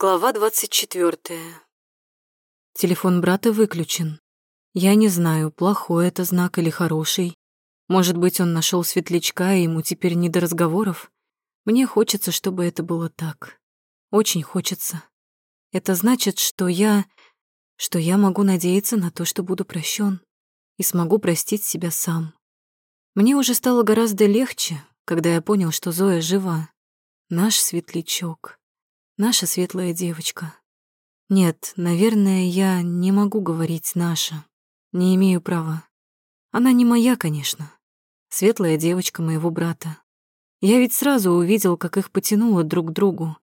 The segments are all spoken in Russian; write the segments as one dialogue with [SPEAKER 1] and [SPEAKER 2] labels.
[SPEAKER 1] Глава двадцать четвертая. Телефон брата выключен. Я не знаю, плохой это знак или хороший. Может быть, он нашел светлячка, и ему теперь не до разговоров? Мне хочется, чтобы это было так. Очень хочется. Это значит, что я... что я могу надеяться на то, что буду прощен и смогу простить себя сам. Мне уже стало гораздо легче, когда я понял, что Зоя жива. Наш светлячок. Наша светлая девочка. Нет, наверное, я не могу говорить «наша». Не имею права. Она не моя, конечно. Светлая девочка моего брата. Я ведь сразу увидел, как их потянуло друг к другу,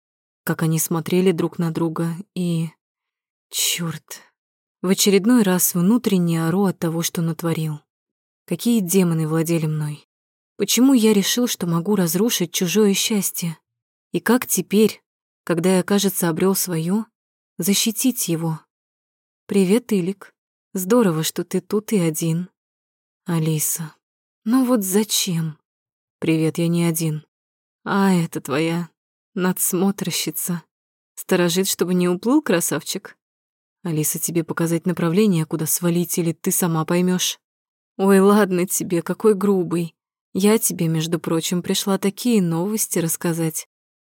[SPEAKER 1] как они смотрели друг на друга, и... Чёрт. В очередной раз внутренне ору от того, что натворил. Какие демоны владели мной? Почему я решил, что могу разрушить чужое счастье? И как теперь, когда я, кажется, обрел свое, защитить его? Привет, Илик. Здорово, что ты тут и один. Алиса. Ну вот зачем? Привет, я не один. А это твоя надсмотрщица. Сторожит, чтобы не уплыл, красавчик? Алиса, тебе показать направление, куда свалить, или ты сама поймешь? Ой, ладно тебе, какой грубый. Я тебе, между прочим, пришла такие новости рассказать.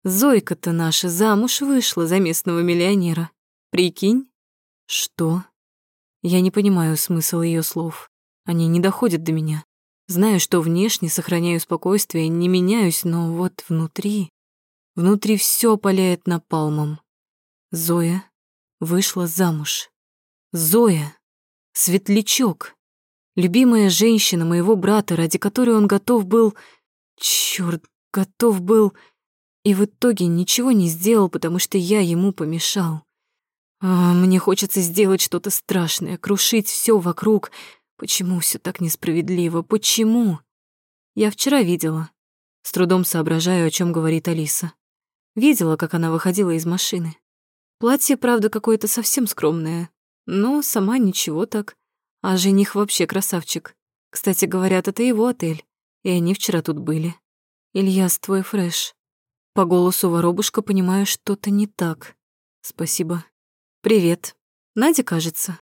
[SPEAKER 1] Зойка-то наша замуж вышла за местного миллионера. Прикинь? Что? Я не понимаю смысл ее слов. Они не доходят до меня. Знаю, что внешне сохраняю спокойствие, не меняюсь, но вот внутри... Внутри все паляет напалмом. Зоя вышла замуж. Зоя, светлячок, любимая женщина моего брата, ради которой он готов был... Чёрт, готов был... И в итоге ничего не сделал, потому что я ему помешал. А, мне хочется сделать что-то страшное, крушить все вокруг. Почему все так несправедливо? Почему? Я вчера видела. С трудом соображаю, о чем говорит Алиса. Видела, как она выходила из машины. Платье, правда, какое-то совсем скромное, но сама ничего так. А жених вообще красавчик. Кстати, говорят, это его отель, и они вчера тут были. Ильяс, твой фреш. По голосу воробушка понимаю, что-то не так. Спасибо. Привет. Надя, кажется.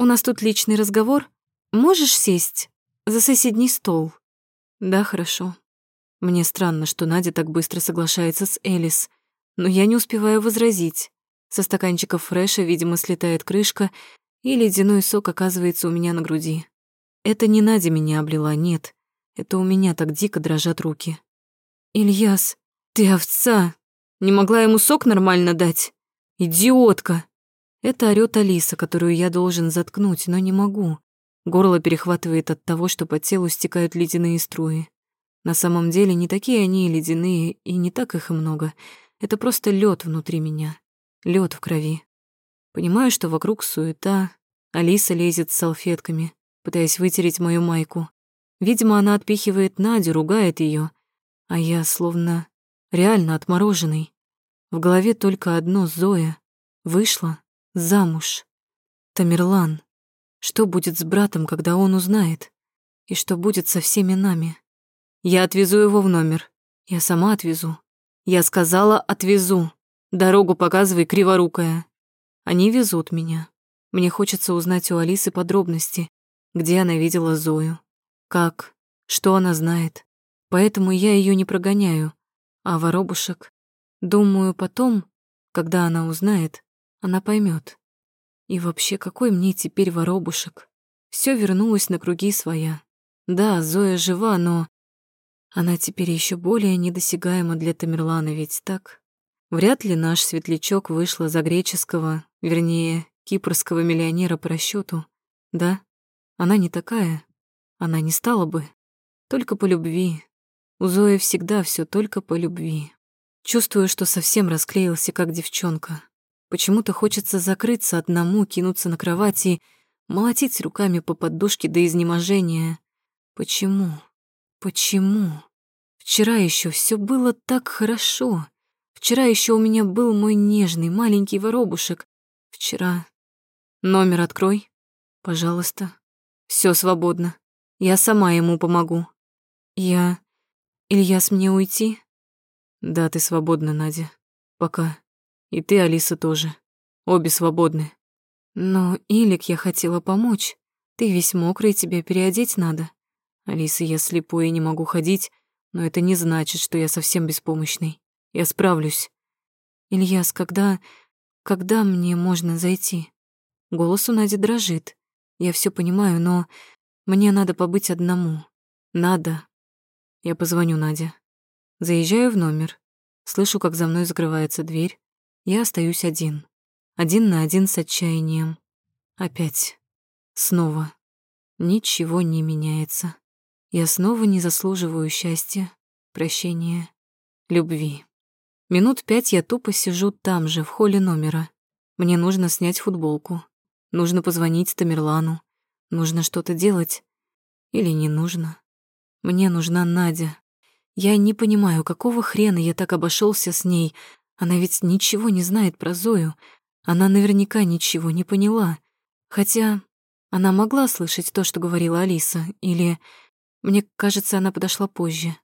[SPEAKER 1] У нас тут личный разговор. Можешь сесть за соседний стол? Да, хорошо. Мне странно, что Надя так быстро соглашается с Элис, но я не успеваю возразить. Со стаканчика фреша, видимо, слетает крышка, и ледяной сок оказывается у меня на груди. Это не Надя меня облила, нет. Это у меня так дико дрожат руки. «Ильяс, ты овца! Не могла ему сок нормально дать? Идиотка!» Это орёт Алиса, которую я должен заткнуть, но не могу. Горло перехватывает от того, что по телу стекают ледяные струи. На самом деле не такие они ледяные, и не так их и много. Это просто лед внутри меня лед в крови. Понимаю, что вокруг суета. Алиса лезет с салфетками, пытаясь вытереть мою майку. Видимо, она отпихивает Надю, ругает ее, а я словно реально отмороженный. В голове только одно Зоя. Вышла замуж. Тамерлан. Что будет с братом, когда он узнает? И что будет со всеми нами? Я отвезу его в номер. Я сама отвезу. Я сказала, отвезу. Дорогу показывай, криворукая. Они везут меня. Мне хочется узнать у Алисы подробности, где она видела Зою, как, что она знает. Поэтому я ее не прогоняю. А воробушек, думаю, потом, когда она узнает, она поймет. И вообще, какой мне теперь воробушек? Все вернулось на круги своя. Да, Зоя жива, но она теперь еще более недосягаема для Тамерлана, ведь так? Вряд ли наш светлячок вышла за греческого, вернее, кипрского миллионера по расчету. Да, она не такая. Она не стала бы. Только по любви. У Зои всегда все только по любви. Чувствую, что совсем расклеился, как девчонка. Почему-то хочется закрыться одному, кинуться на кровати и молотить руками по подушке до изнеможения. Почему? Почему? Вчера еще все было так хорошо. Вчера еще у меня был мой нежный маленький воробушек. Вчера. Номер открой, пожалуйста. Все свободно. Я сама ему помогу. Я... Ильяс, мне уйти? Да, ты свободна, Надя. Пока. И ты, Алиса, тоже. Обе свободны. Но, Илик, я хотела помочь. Ты весь мокрый, тебе переодеть надо. Алиса, я слепой и не могу ходить, но это не значит, что я совсем беспомощный. Я справлюсь. Ильяс, когда... когда мне можно зайти? Голос у Нади дрожит. Я все понимаю, но мне надо побыть одному. Надо. Я позвоню Наде. Заезжаю в номер. Слышу, как за мной закрывается дверь. Я остаюсь один. Один на один с отчаянием. Опять. Снова. Ничего не меняется. Я снова не заслуживаю счастья, прощения, любви. Минут пять я тупо сижу там же, в холле номера. Мне нужно снять футболку. Нужно позвонить Тамерлану. Нужно что-то делать. Или не нужно. Мне нужна Надя. Я не понимаю, какого хрена я так обошелся с ней. Она ведь ничего не знает про Зою. Она наверняка ничего не поняла. Хотя она могла слышать то, что говорила Алиса, или... Мне кажется, она подошла позже.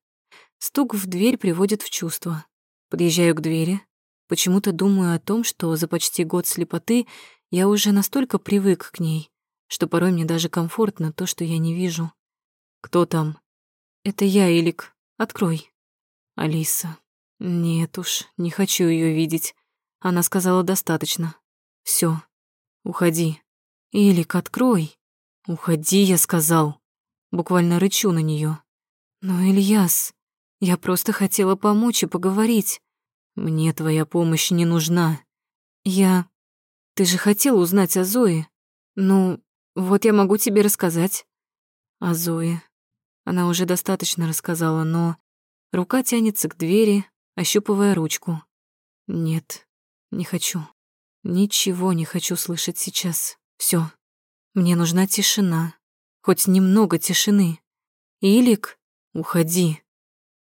[SPEAKER 1] Стук в дверь приводит в чувство. Подъезжаю к двери. Почему-то думаю о том, что за почти год слепоты я уже настолько привык к ней, что порой мне даже комфортно то, что я не вижу. «Кто там?» «Это я, Элик. Открой». «Алиса. Нет уж, не хочу ее видеть. Она сказала достаточно. Все. Уходи. Элик, открой. Уходи, я сказал. Буквально рычу на нее. Но, Ильяс, я просто хотела помочь и поговорить. Мне твоя помощь не нужна. Я... Ты же хотел узнать о Зое. Ну, вот я могу тебе рассказать. О Зое. Она уже достаточно рассказала, но... Рука тянется к двери, ощупывая ручку. Нет, не хочу. Ничего не хочу слышать сейчас. Все. Мне нужна тишина. Хоть немного тишины. Илик, уходи.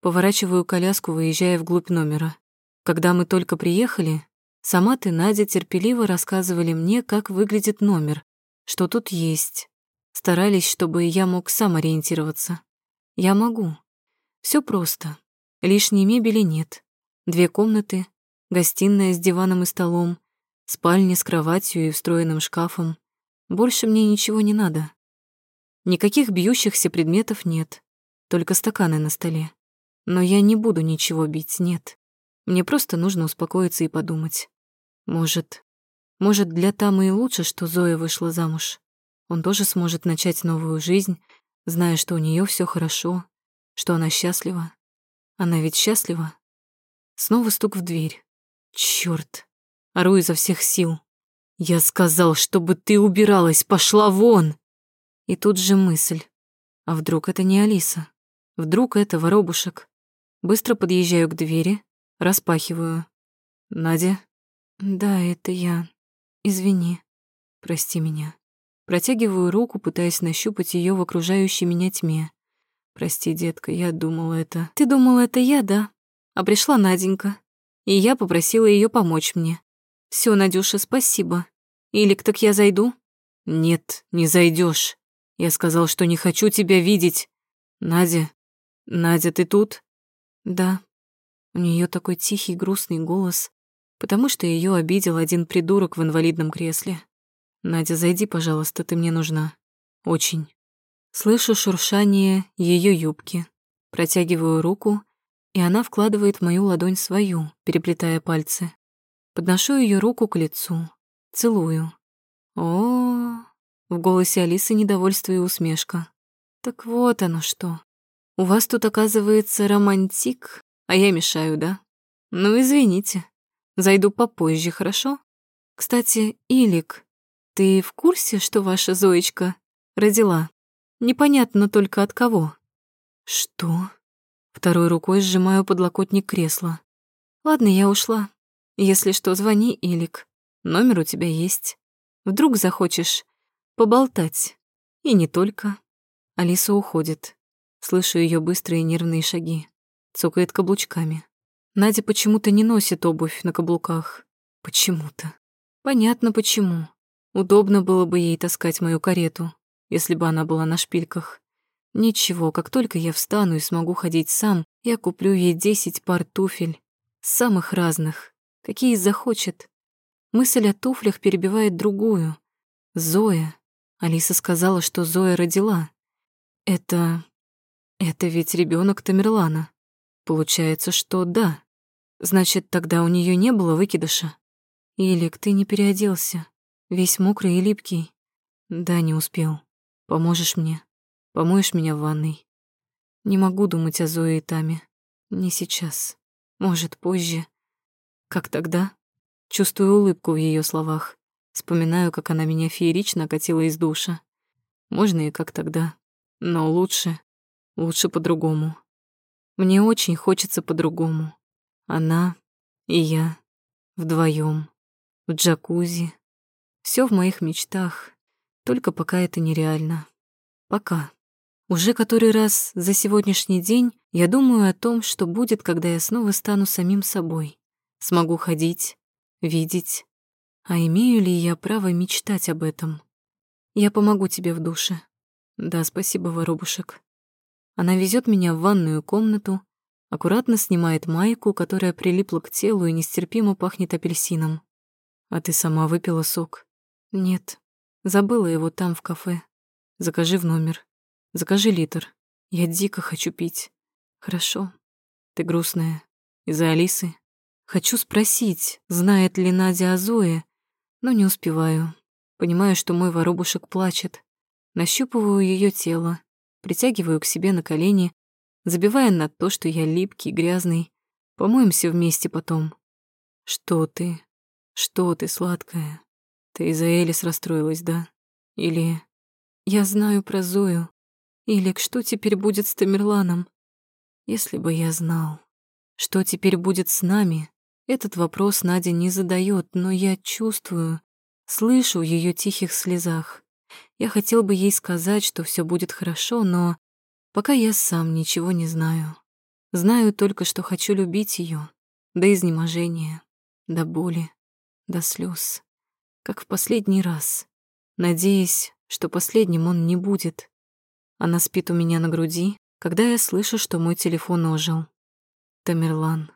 [SPEAKER 1] Поворачиваю коляску, выезжая вглубь номера. Когда мы только приехали, сама ты, Надя, терпеливо рассказывали мне, как выглядит номер, что тут есть. Старались, чтобы я мог сам ориентироваться. Я могу. Все просто. Лишней мебели нет. Две комнаты, гостиная с диваном и столом, спальня с кроватью и встроенным шкафом. Больше мне ничего не надо. Никаких бьющихся предметов нет, только стаканы на столе. Но я не буду ничего бить, нет. Мне просто нужно успокоиться и подумать. Может, может, для Тамы и лучше, что Зоя вышла замуж. Он тоже сможет начать новую жизнь, зная, что у нее все хорошо, что она счастлива. Она ведь счастлива. Снова стук в дверь. Чёрт. Ору изо всех сил. Я сказал, чтобы ты убиралась, пошла вон. И тут же мысль. А вдруг это не Алиса? Вдруг это воробушек? Быстро подъезжаю к двери, распахиваю. Надя? Да, это я. Извини. Прости меня. Протягиваю руку, пытаясь нащупать ее в окружающей меня тьме. Прости, детка, я думала это. Ты думала это я, да? А пришла Наденька и я попросила ее помочь мне. Все, Надюша, спасибо. Илик, так я зайду? Нет, не зайдешь. Я сказал, что не хочу тебя видеть. Надя, Надя, ты тут? Да. У нее такой тихий, грустный голос, потому что ее обидел один придурок в инвалидном кресле. Надя, зайди, пожалуйста, ты мне нужна. Очень. Слышу шуршание ее юбки. Протягиваю руку и она вкладывает в мою ладонь свою, переплетая пальцы. Подношу ее руку к лицу, целую. О, -о, в голосе Алисы недовольство и усмешка. Так вот оно что. У вас тут оказывается романтик, а я мешаю, да? Ну, извините. Зайду попозже, хорошо? Кстати, Илик, ты в курсе, что ваша Зоечка родила? Непонятно только от кого. Что? Второй рукой сжимаю подлокотник кресла. Ладно, я ушла. Если что, звони, Илик. Номер у тебя есть. Вдруг захочешь поболтать. И не только. Алиса уходит. Слышу ее быстрые нервные шаги. Цокает каблучками. Надя почему-то не носит обувь на каблуках. Почему-то. Понятно почему. Удобно было бы ей таскать мою карету, если бы она была на шпильках. Ничего, как только я встану и смогу ходить сам, я куплю ей десять пар туфель, самых разных, какие захочет. Мысль о туфлях перебивает другую. Зоя. Алиса сказала, что Зоя родила. Это... это ведь ребенок Тамерлана. Получается, что да. Значит, тогда у нее не было выкидыша. Илик, ты не переоделся. Весь мокрый и липкий. Да, не успел. Поможешь мне? Помоешь меня в ванной? Не могу думать о Зое и Таме. Не сейчас. Может, позже. Как тогда? Чувствую улыбку в ее словах. Вспоминаю, как она меня феерично катила из душа. Можно и как тогда. Но лучше, лучше по-другому. Мне очень хочется по-другому. Она и я вдвоем в джакузи. Все в моих мечтах, только пока это нереально. Пока. Уже который раз за сегодняшний день я думаю о том, что будет, когда я снова стану самим собой. Смогу ходить, видеть. А имею ли я право мечтать об этом? Я помогу тебе в душе. Да, спасибо, воробушек. Она везет меня в ванную комнату, аккуратно снимает майку, которая прилипла к телу и нестерпимо пахнет апельсином. А ты сама выпила сок? Нет, забыла его там, в кафе. Закажи в номер. Закажи литр. Я дико хочу пить. Хорошо. Ты грустная. Из-за Алисы? Хочу спросить, знает ли Надя о Зое, но не успеваю. Понимаю, что мой воробушек плачет. Нащупываю ее тело, притягиваю к себе на колени, забивая на то, что я липкий, грязный. Помоемся вместе потом. Что ты? Что ты, сладкая? Ты из-за Элис расстроилась, да? Или я знаю про Зою. Илик, что теперь будет с Тамерланом? Если бы я знал, что теперь будет с нами, этот вопрос Надя не задает, но я чувствую, слышу в ее тихих слезах. Я хотел бы ей сказать, что все будет хорошо, но пока я сам ничего не знаю. Знаю только, что хочу любить ее до изнеможения, до боли, до слез, как в последний раз, надеясь, что последним он не будет. Она спит у меня на груди, когда я слышу, что мой телефон ожил. Тамерлан.